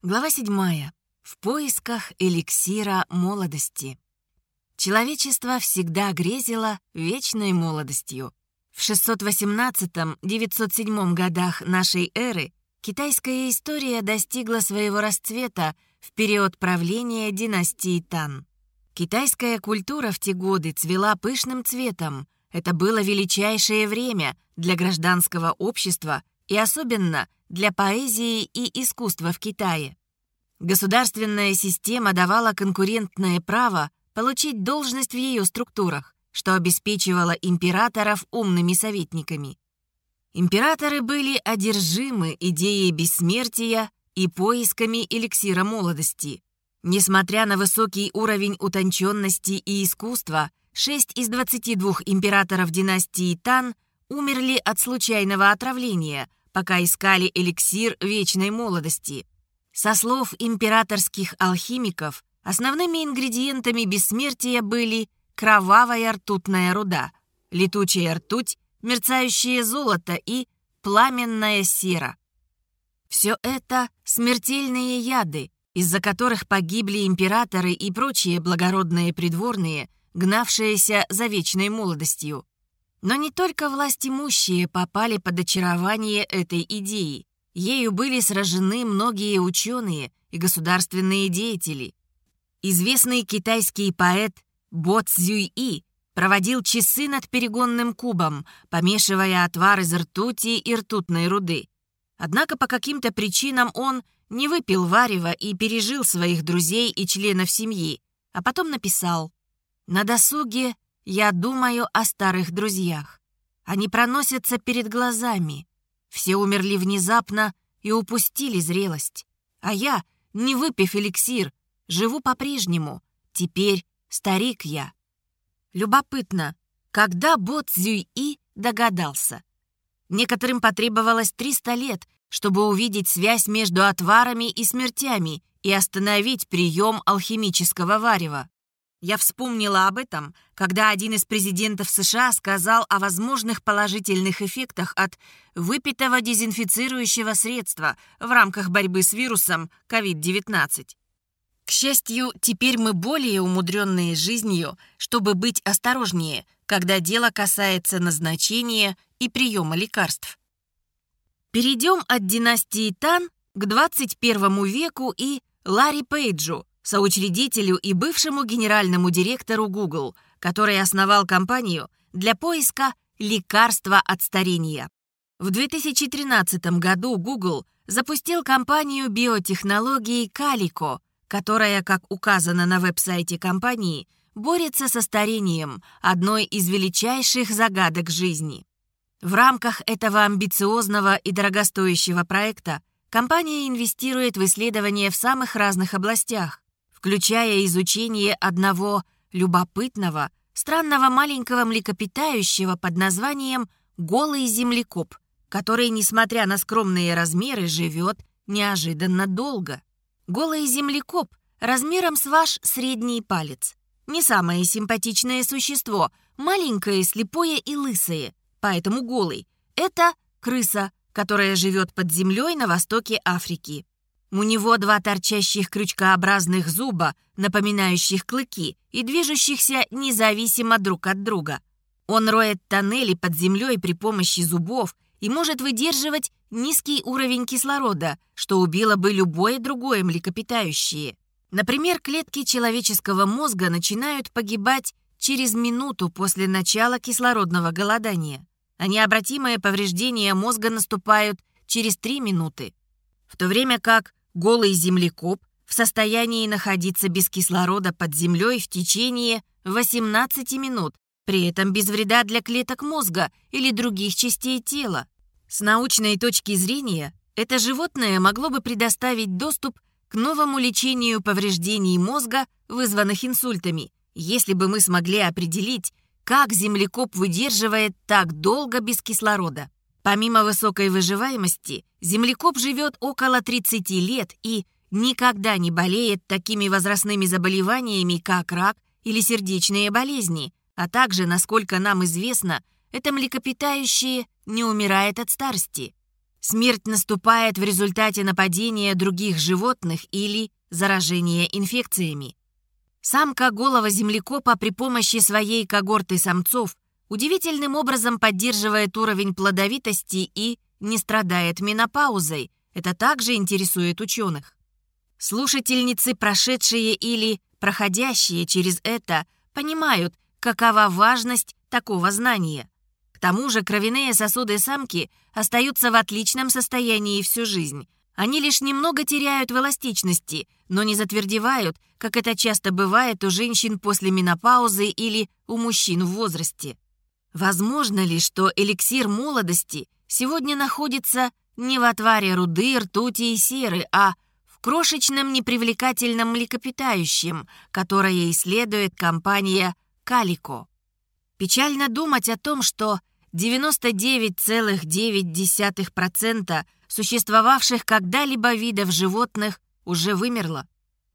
Глава 7. В поисках эликсира молодости. Человечество всегда грезило вечной молодостью. В 618-907 годах нашей эры китайская история достигла своего расцвета в период правления династии Тан. Китайская культура в те годы цвела пышным цветом. Это было величайшее время для гражданского общества и особенно для поэзии и искусства в Китае. Государственная система давала конкурентное право получить должность в ее структурах, что обеспечивало императоров умными советниками. Императоры были одержимы идеей бессмертия и поисками эликсира молодости. Несмотря на высокий уровень утонченности и искусства, 6 из 22 императоров династии Тан умерли от случайного отравления, пока искали эликсир вечной молодости. Со слов императорских алхимиков, основными ингредиентами бессмертия были кровавая ртутная руда, летучая ртуть, мерцающее золото и пламенная сера. Все это смертельные яды, из-за которых погибли императоры и прочие благородные придворные, гнавшиеся за вечной молодостью. Но не только власть имущие попали под очарование этой идеи. Ею были сражены многие ученые и государственные деятели. Известный китайский поэт Бо Цзюй-И проводил часы над перегонным кубом, помешивая отвар из ртути и ртутной руды. Однако по каким-то причинам он не выпил варева и пережил своих друзей и членов семьи, а потом написал «На досуге я думаю о старых друзьях. Они проносятся перед глазами. Все умерли внезапно и упустили зрелость. А я, не выпив эликсир, живу по-прежнему. Теперь старик я. Любопытно, когда Бо Цзюй-И догадался. Некоторым потребовалось 300 лет, чтобы увидеть связь между отварами и смертями и остановить прием алхимического варева. Я вспомнила об этом, когда один из президентов США сказал о возможных положительных эффектах от выпитого дезинфицирующего средства в рамках борьбы с вирусом COVID-19. К счастью, теперь мы более умудренные жизнью, чтобы быть осторожнее, когда дело касается назначения и приема лекарств. Перейдем от династии Тан к 21 веку и Ларри Пейджу, соучредителю и бывшему генеральному директору Google, который основал компанию для поиска лекарства от старения. В 2013 году Google запустил компанию биотехнологий Calico, которая, как указано на веб-сайте компании, борется со старением, одной из величайших загадок жизни. В рамках этого амбициозного и дорогостоящего проекта компания инвестирует в исследования в самых разных областях, включая изучение одного любопытного, странного маленького млекопитающего под названием «голый землекоп», который, несмотря на скромные размеры, живет неожиданно долго. Голый землекоп размером с ваш средний палец. Не самое симпатичное существо, маленькое, слепое и лысое, поэтому голый. Это крыса, которая живет под землей на востоке Африки. У него два торчащих крючкообразных зуба, напоминающих клыки и движущихся независимо друг от друга. Он роет тоннели под землей при помощи зубов и может выдерживать низкий уровень кислорода, что убило бы любое другое млекопитающее. Например, клетки человеческого мозга начинают погибать через минуту после начала кислородного голодания, а необратимые повреждения мозга наступают через 3 минуты. В то время как голый землекоп в состоянии находиться без кислорода под землей в течение 18 минут, при этом без вреда для клеток мозга или других частей тела. С научной точки зрения, это животное могло бы предоставить доступ к новому лечению повреждений мозга, вызванных инсультами, если бы мы смогли определить, как землекоп выдерживает так долго без кислорода. Помимо высокой выживаемости, землекоп живет около 30 лет и никогда не болеет такими возрастными заболеваниями, как рак или сердечные болезни, а также, насколько нам известно, это млекопитающее не умирает от старости. Смерть наступает в результате нападения других животных или заражения инфекциями. Самка голого землекопа при помощи своей когорты самцов удивительным образом поддерживает уровень плодовитости и не страдает менопаузой. Это также интересует ученых. Слушательницы, прошедшие или проходящие через это, понимают, какова важность такого знания. К тому же кровяные сосуды самки остаются в отличном состоянии всю жизнь. Они лишь немного теряют в эластичности, но не затвердевают, как это часто бывает у женщин после менопаузы или у мужчин в возрасте. Возможно ли, что эликсир молодости сегодня находится не в отваре руды, ртути и серы, а в крошечном непривлекательном млекопитающем, которое исследует компания «Калико». Печально думать о том, что 99,9% существовавших когда-либо видов животных уже вымерло.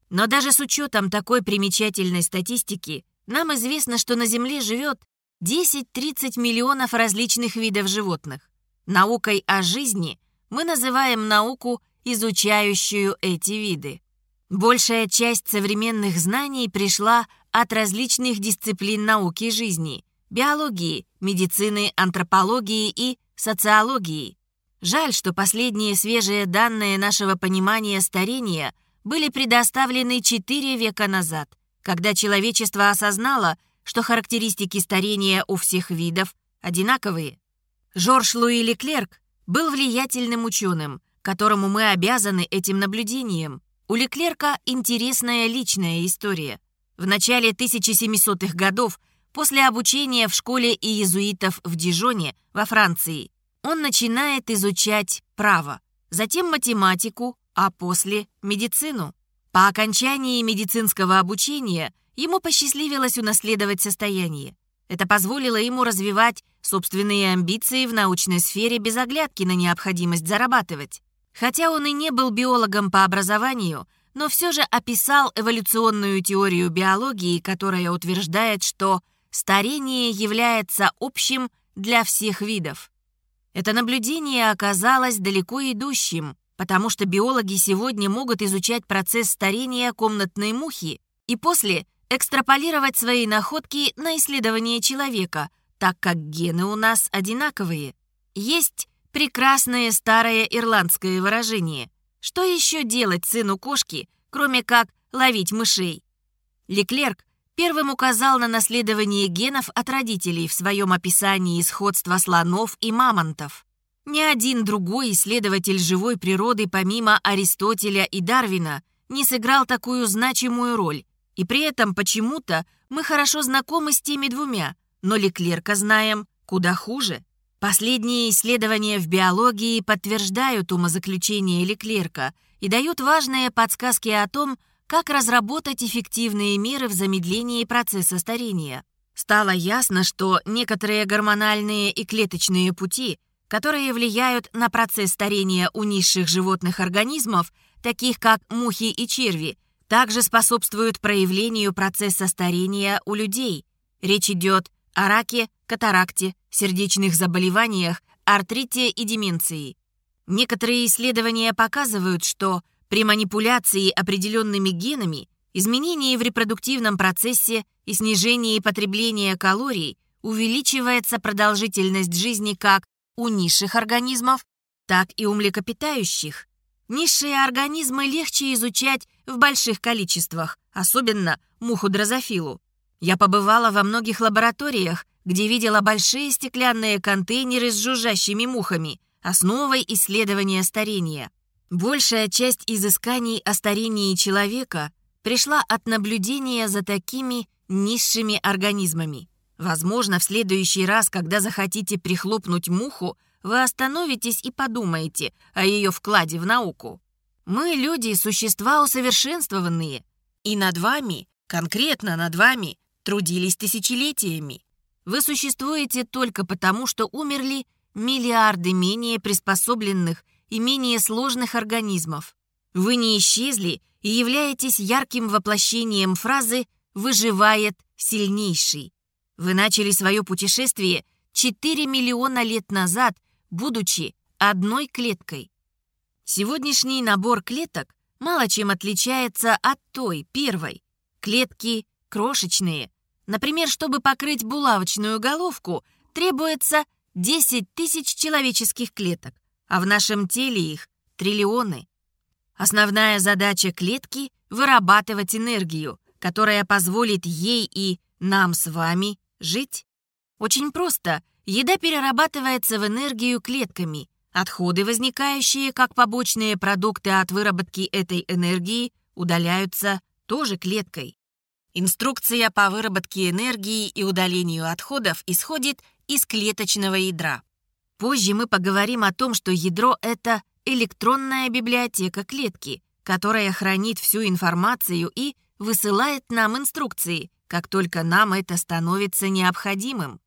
Но даже с учетом такой примечательной статистики, нам известно, что на Земле живет 10-30 миллионов различных видов животных. Наукой о жизни мы называем науку, изучающую эти виды. Большая часть современных знаний пришла от различных дисциплин науки жизни – биологии, медицины, антропологии и социологии. Жаль, что последние свежие данные нашего понимания старения были предоставлены 4 века назад, когда человечество осознало, что характеристики старения у всех видов одинаковые. Жорж Луи Леклерк был влиятельным ученым, которому мы обязаны этим наблюдением. У Леклерка интересная личная история. В начале 1700-х годов После обучения в школе иезуитов в Дижоне, во Франции, он начинает изучать право, затем математику, а после – медицину. По окончании медицинского обучения ему посчастливилось унаследовать состояние. Это позволило ему развивать собственные амбиции в научной сфере без оглядки на необходимость зарабатывать. Хотя он и не был биологом по образованию, но все же описал эволюционную теорию биологии, которая утверждает, что старение является общим для всех видов. Это наблюдение оказалось далеко идущим, потому что биологи сегодня могут изучать процесс старения комнатной мухи и после экстраполировать свои находки на исследование человека, так как гены у нас одинаковые. Есть прекрасное старое ирландское выражение. Что еще делать сыну кошки, кроме как ловить мышей? Леклерк первым указал на наследование генов от родителей в своем описании сходства слонов и мамонтов. Ни один другой исследователь живой природы помимо Аристотеля и Дарвина не сыграл такую значимую роль, и при этом почему-то мы хорошо знакомы с теми двумя, но Леклерка знаем куда хуже. Последние исследования в биологии подтверждают умозаключение Леклерка и дают важные подсказки о том, как разработать эффективные меры в замедлении процесса старения. Стало ясно, что некоторые гормональные и клеточные пути, которые влияют на процесс старения у низших животных организмов, таких как мухи и черви, также способствуют проявлению процесса старения у людей. Речь идет о раке, катаракте, сердечных заболеваниях, артрите и деменции. Некоторые исследования показывают, что при манипуляции определенными генами, изменении в репродуктивном процессе и снижении потребления калорий увеличивается продолжительность жизни как у низших организмов, так и у млекопитающих. Низшие организмы легче изучать в больших количествах, особенно муху дрозофилу. Я побывала во многих лабораториях, где видела большие стеклянные контейнеры с жужжащими мухами, основой исследования старения. Большая часть изысканий о старении человека пришла от наблюдения за такими низшими организмами. Возможно, в следующий раз, когда захотите прихлопнуть муху, вы остановитесь и подумаете о ее вкладе в науку. Мы, люди, существа усовершенствованные, и над вами, конкретно над вами, трудились тысячелетиями. Вы существуете только потому, что умерли миллиарды менее приспособленных и менее сложных организмов. Вы не исчезли и являетесь ярким воплощением фразы «выживает сильнейший». Вы начали свое путешествие 4 миллиона лет назад, будучи одной клеткой. Сегодняшний набор клеток мало чем отличается от той, первой. Клетки крошечные. Например, чтобы покрыть булавочную головку, требуется 10 тысяч человеческих клеток, а в нашем теле их триллионы. Основная задача клетки – вырабатывать энергию, которая позволит ей и нам с вами жить. Очень просто. Еда перерабатывается в энергию клетками. Отходы, возникающие как побочные продукты от выработки этой энергии, удаляются тоже клеткой. Инструкция по выработке энергии и удалению отходов исходит из клеточного ядра. Позже мы поговорим о том, что ядро — это электронная библиотека клетки, которая хранит всю информацию и высылает нам инструкции, как только нам это становится необходимым.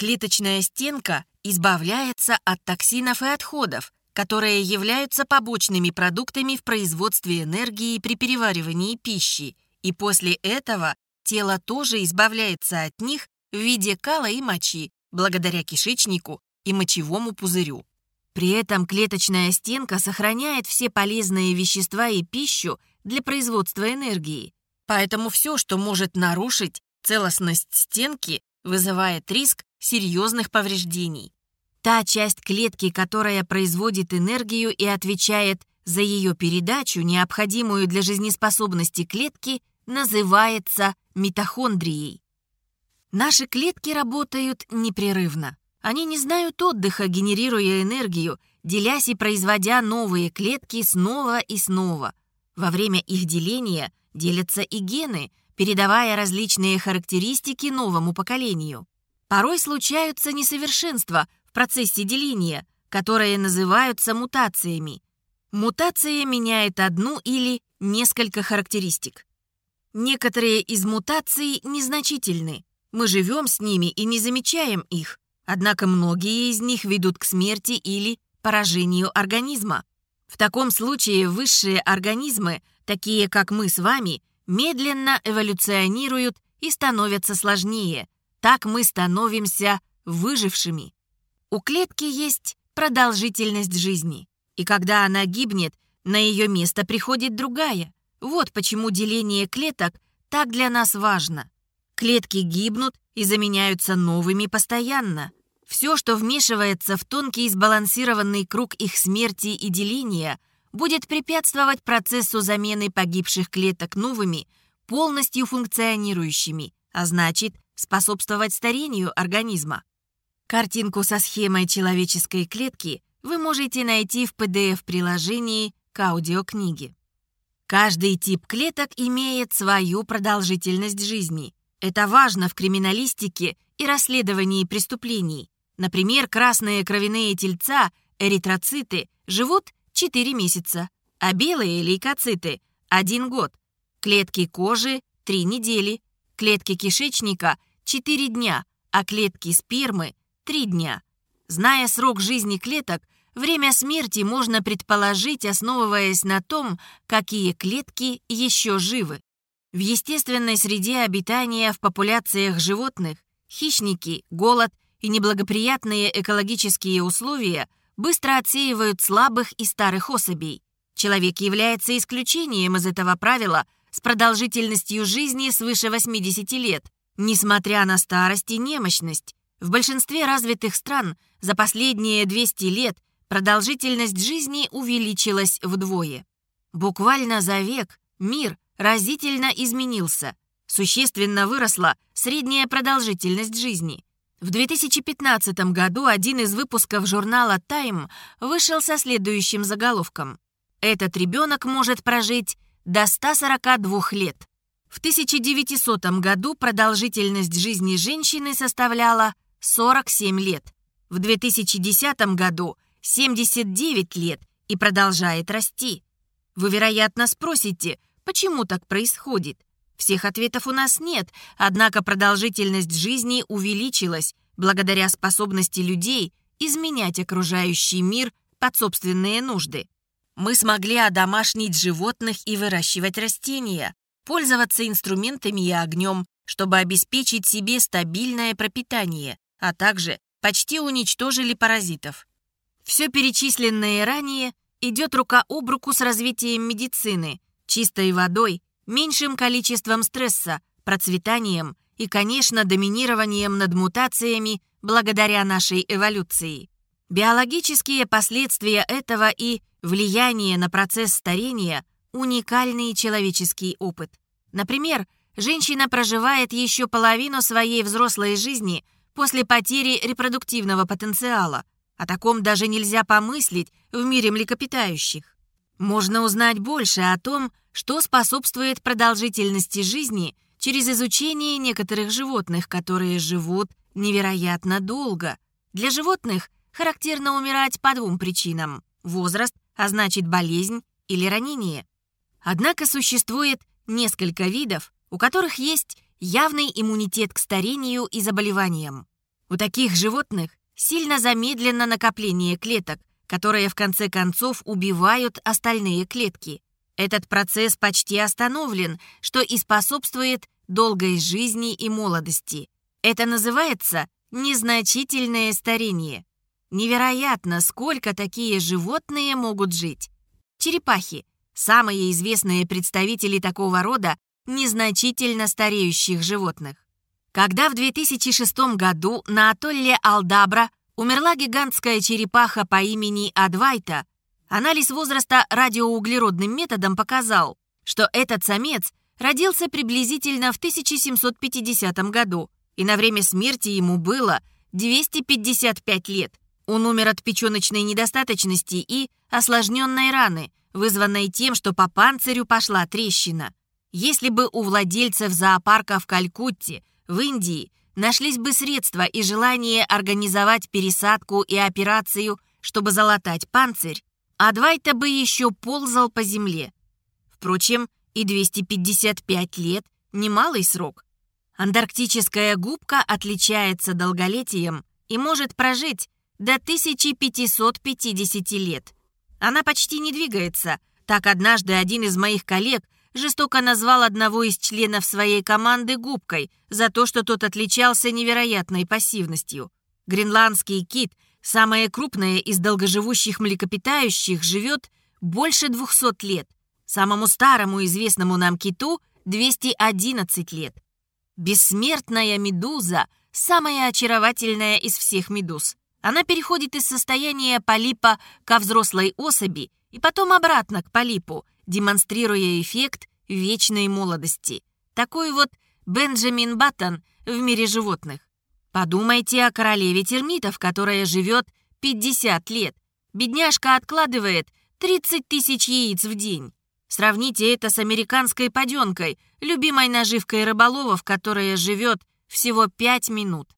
Клеточная стенка избавляется от токсинов и отходов, которые являются побочными продуктами в производстве энергии при переваривании пищи, и после этого тело тоже избавляется от них в виде кала и мочи, благодаря кишечнику и мочевому пузырю. При этом клеточная стенка сохраняет все полезные вещества и пищу для производства энергии. Поэтому все, что может нарушить целостность стенки, вызывает риск серьезных повреждений. Та часть клетки, которая производит энергию и отвечает за ее передачу, необходимую для жизнеспособности клетки, называется митохондрией. Наши клетки работают непрерывно. Они не знают отдыха, генерируя энергию, делясь и производя новые клетки снова и снова. Во время их деления делятся и гены, передавая различные характеристики новому поколению. Порой случаются несовершенства в процессе деления, которые называются мутациями. Мутация меняет одну или несколько характеристик. Некоторые из мутаций незначительны, мы живем с ними и не замечаем их, однако многие из них ведут к смерти или поражению организма. В таком случае высшие организмы, такие как мы с вами, медленно эволюционируют и становятся сложнее. Так мы становимся выжившими. У клетки есть продолжительность жизни, и когда она гибнет, на ее место приходит другая. Вот почему деление клеток так для нас важно. Клетки гибнут и заменяются новыми постоянно. Все, что вмешивается в тонкий сбалансированный круг их смерти и деления, будет препятствовать процессу замены погибших клеток новыми, полностью функционирующими, а значит, способствовать старению организма. Картинку со схемой человеческой клетки вы можете найти в PDF-приложении к аудиокниге. Каждый тип клеток имеет свою продолжительность жизни – это важно в криминалистике и расследовании преступлений. Например, красные кровяные тельца, эритроциты, живут 4 месяца, а белые лейкоциты – 1 год. Клетки кожи – 3 недели, клетки кишечника – 4 дня, а клетки спермы – 3 дня. Зная срок жизни клеток, время смерти можно предположить, основываясь на том, какие клетки еще живы. В естественной среде обитания в популяциях животных хищники, голод и неблагоприятные экологические условия быстро отсеивают слабых и старых особей. Человек является исключением из этого правила с продолжительностью жизни свыше 80 лет, несмотря на старость и немощность. В большинстве развитых стран за последние 200 лет продолжительность жизни увеличилась вдвое. Буквально за век мир разительно изменился. Существенно выросла средняя продолжительность жизни. В 2015 году один из выпусков журнала Time вышел со следующим заголовком. Этот ребенок может прожить до 142 лет. В 1900 году продолжительность жизни женщины составляла 47 лет. В 2010 году 79 лет и продолжает расти. Вы, вероятно, спросите – Почему так происходит? Всех ответов у нас нет, однако продолжительность жизни увеличилась благодаря способности людей изменять окружающий мир под собственные нужды. Мы смогли одомашнить животных и выращивать растения, пользоваться инструментами и огнем, чтобы обеспечить себе стабильное пропитание, а также почти уничтожили паразитов. Все перечисленное ранее идет рука об руку с развитием медицины, чистой водой, меньшим количеством стресса, процветанием и, конечно, доминированием над мутациями благодаря нашей эволюции. Биологические последствия этого и влияние на процесс старения – уникальный человеческий опыт. Например, женщина проживает еще половину своей взрослой жизни после потери репродуктивного потенциала. О таком даже нельзя помыслить в мире млекопитающих. Можно узнать больше о том, что способствует продолжительности жизни через изучение некоторых животных, которые живут невероятно долго. Для животных характерно умирать по двум причинам – возраст, а значит болезнь или ранение. Однако существует несколько видов, у которых есть явный иммунитет к старению и заболеваниям. У таких животных сильно замедлено накопление клеток, которые в конце концов убивают остальные клетки. Этот процесс почти остановлен, что и способствует долгой жизни и молодости. Это называется незначительное старение. Невероятно, сколько такие животные могут жить. Черепахи – самые известные представители такого рода незначительно стареющих животных. Когда в 2006 году на атолле Алдабра умерла гигантская черепаха по имени Адвайта, Анализ возраста радиоуглеродным методом показал, что этот самец родился приблизительно в 1750 году, и на время смерти ему было 255 лет. Он умер от печеночной недостаточности и осложненной раны, вызванной тем, что по панцирю пошла трещина. Если бы у владельцев зоопарка в Калькутте, в Индии, нашлись бы средства и желание организовать пересадку и операцию, чтобы залатать панцирь, а Двайта бы еще ползал по земле. Впрочем, и 255 лет – немалый срок. Антарктическая губка отличается долголетием и может прожить до 1550 лет. Она почти не двигается. Так однажды один из моих коллег жестоко назвал одного из членов своей команды губкой за то, что тот отличался невероятной пассивностью. Гренландский кит – Самое крупное из долгоживущих млекопитающих живет больше 200 лет. Самому старому известному нам киту 211 лет. Бессмертная медуза – самая очаровательная из всех медуз. Она переходит из состояния полипа ко взрослой особи и потом обратно к полипу, демонстрируя эффект вечной молодости. Такой вот Бенджамин Баттон в мире животных. Подумайте о королеве термитов, которая живет 50 лет. Бедняжка откладывает 30 тысяч яиц в день. Сравните это с американской паденкой, любимой наживкой рыболовов, которая живет всего 5 минут.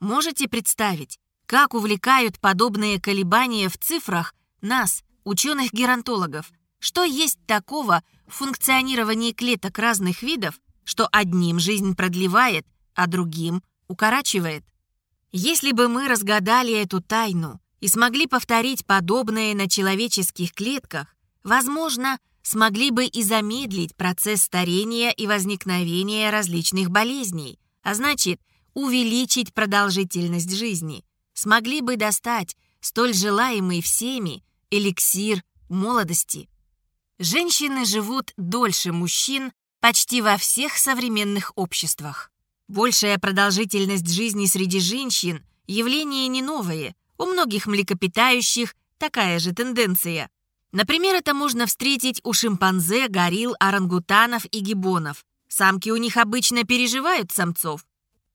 Можете представить, как увлекают подобные колебания в цифрах нас, ученых-геронтологов? Что есть такого в функционировании клеток разных видов, что одним жизнь продлевает, а другим укорачивает. Если бы мы разгадали эту тайну и смогли повторить подобное на человеческих клетках, возможно, смогли бы и замедлить процесс старения и возникновения различных болезней, а значит, увеличить продолжительность жизни, смогли бы достать столь желаемый всеми эликсир молодости. Женщины живут дольше мужчин почти во всех современных обществах. Большая продолжительность жизни среди женщин – явление не новое. У многих млекопитающих такая же тенденция. Например, это можно встретить у шимпанзе, горилл, орангутанов и гибонов. Самки у них обычно переживают самцов.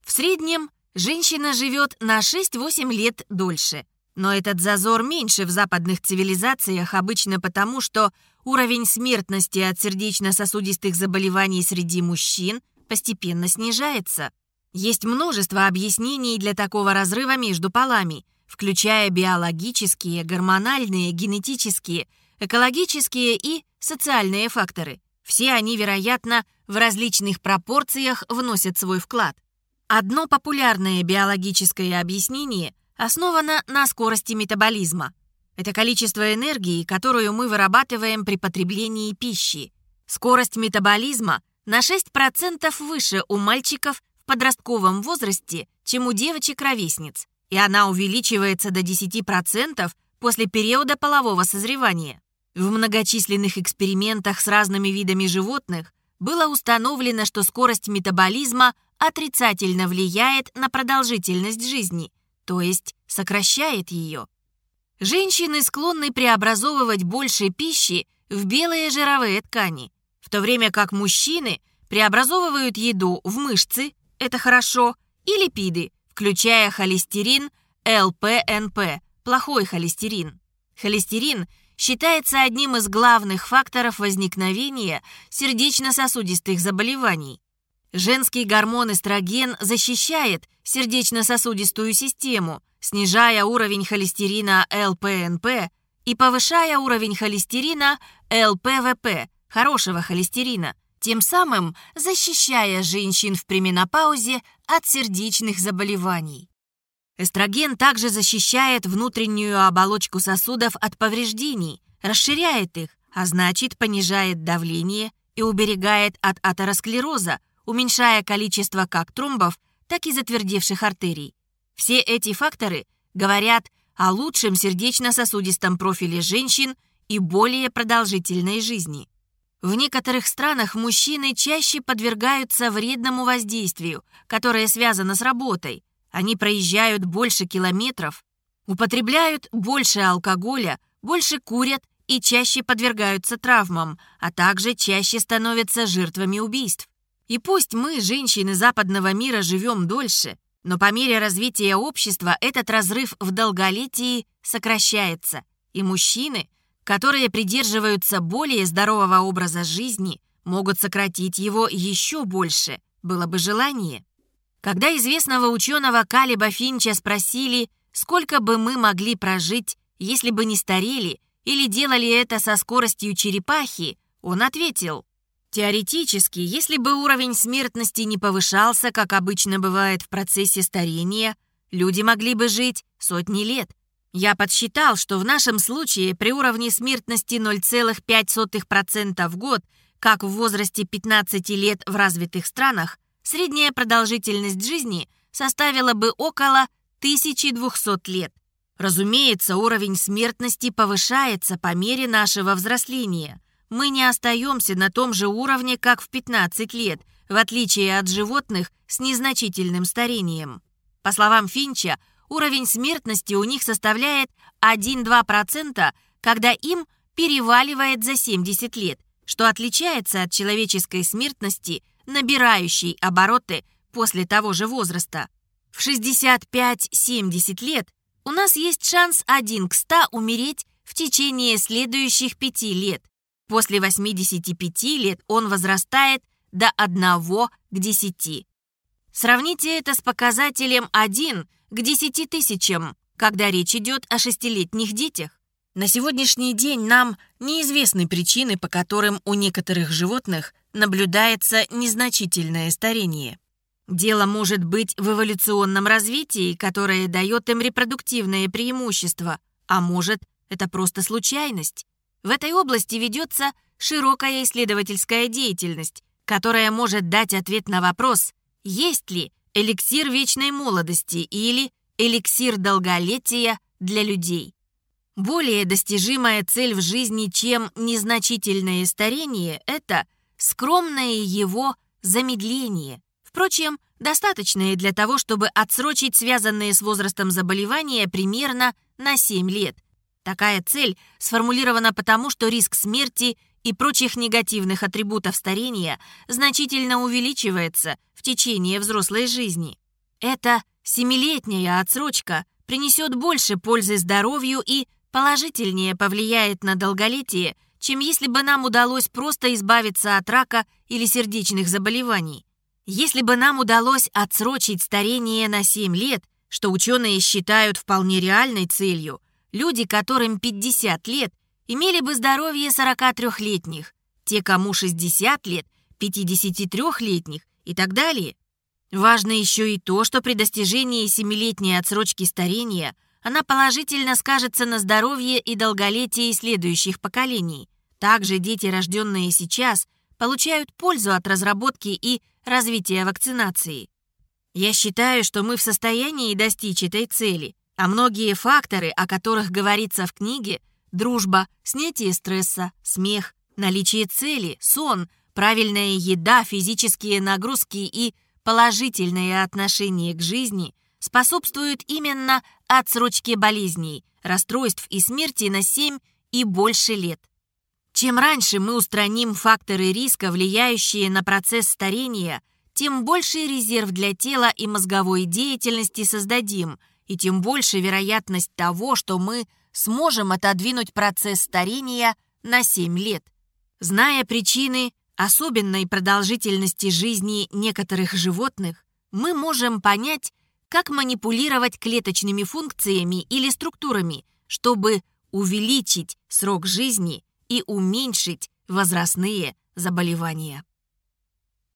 В среднем женщина живет на 6-8 лет дольше. Но этот зазор меньше в западных цивилизациях обычно потому, что уровень смертности от сердечно-сосудистых заболеваний среди мужчин – постепенно снижается. Есть множество объяснений для такого разрыва между полами, включая биологические, гормональные, генетические, экологические и социальные факторы. Все они, вероятно, в различных пропорциях вносят свой вклад. Одно популярное биологическое объяснение основано на скорости метаболизма. Это количество энергии, которую мы вырабатываем при потреблении пищи. Скорость метаболизма на 6% выше у мальчиков в подростковом возрасте, чем у девочек-ровесниц, и она увеличивается до 10% после периода полового созревания. В многочисленных экспериментах с разными видами животных было установлено, что скорость метаболизма отрицательно влияет на продолжительность жизни, то есть сокращает ее. Женщины склонны преобразовывать больше пищи в белые жировые ткани, в то время как мужчины преобразовывают еду в мышцы, это хорошо, и липиды, включая холестерин, ЛПНП, плохой холестерин. Холестерин считается одним из главных факторов возникновения сердечно-сосудистых заболеваний. Женский гормон эстроген защищает сердечно-сосудистую систему, снижая уровень холестерина ЛПНП и повышая уровень холестерина ЛПВП, хорошего холестерина, тем самым защищая женщин в пременопаузе от сердечных заболеваний. Эстроген также защищает внутреннюю оболочку сосудов от повреждений, расширяет их, а значит понижает давление и уберегает от атеросклероза, уменьшая количество как тромбов, так и затвердевших артерий. Все эти факторы говорят о лучшем сердечно-сосудистом профиле женщин и более продолжительной жизни. В некоторых странах мужчины чаще подвергаются вредному воздействию, которое связано с работой, они проезжают больше километров, употребляют больше алкоголя, больше курят и чаще подвергаются травмам, а также чаще становятся жертвами убийств. И пусть мы, женщины западного мира, живем дольше, но по мере развития общества этот разрыв в долголетии сокращается, и мужчины, которые придерживаются более здорового образа жизни, могут сократить его еще больше, было бы желание. Когда известного ученого Калиба Финча спросили, сколько бы мы могли прожить, если бы не старели или делали это со скоростью черепахи, он ответил, теоретически, если бы уровень смертности не повышался, как обычно бывает в процессе старения, люди могли бы жить сотни лет. Я подсчитал, что в нашем случае при уровне смертности 0,5% в год, как в возрасте 15 лет в развитых странах, средняя продолжительность жизни составила бы около 1200 лет. Разумеется, уровень смертности повышается по мере нашего взросления. Мы не остаемся на том же уровне, как в 15 лет, в отличие от животных с незначительным старением. По словам Финча, уровень смертности у них составляет 1-2%, когда им переваливает за 70 лет, что отличается от человеческой смертности – набирающий обороты после того же возраста. В 65-70 лет у нас есть шанс 1 к 100 умереть в течение следующих 5 лет. После 85 лет он возрастает до 1 к 10. Сравните это с показателем 1 к 10 тысячам, когда речь идет о шестилетних детях. На сегодняшний день нам неизвестны причины, по которым у некоторых животных наблюдается незначительное старение. Дело может быть в эволюционном развитии, которое дает им репродуктивное преимущество, а может, это просто случайность. В этой области ведется широкая исследовательская деятельность, которая может дать ответ на вопрос, есть ли эликсир вечной молодости или эликсир долголетия для людей. Более достижимая цель в жизни, чем незначительное старение, это скромное его замедление. Впрочем, достаточное для того, чтобы отсрочить связанные с возрастом заболевания примерно на 7 лет. Такая цель сформулирована потому, что риск смерти и прочих негативных атрибутов старения значительно увеличивается в течение взрослой жизни. Эта семилетняя отсрочка принесет больше пользы здоровью и положительнее повлияет на долголетие, чем если бы нам удалось просто избавиться от рака или сердечных заболеваний. Если бы нам удалось отсрочить старение на 7 лет, что ученые считают вполне реальной целью, люди, которым 50 лет, имели бы здоровье 43-летних, те, кому 60 лет, 53-летних и так далее. Важно еще и то, что при достижении 7-летней отсрочки старения – она положительно скажется на здоровье и долголетии следующих поколений. Также дети, рожденные сейчас, получают пользу от разработки и развития вакцинации. Я считаю, что мы в состоянии достичь этой цели, А многие факторы, о которых говорится в книге – дружба, снятие стресса, смех, наличие цели, сон, правильная еда, физические нагрузки и положительное отношение к жизни – способствуют именно отсрочке болезней, расстройств и смерти на 7 и больше лет. Чем раньше мы устраним факторы риска, влияющие на процесс старения, тем больше резерв для тела и мозговой деятельности создадим, и тем больше вероятность того, что мы сможем отодвинуть процесс старения на 7 лет. Зная причины особенной продолжительности жизни некоторых животных, мы можем понять, как манипулировать клеточными функциями или структурами, чтобы увеличить срок жизни и уменьшить возрастные заболевания.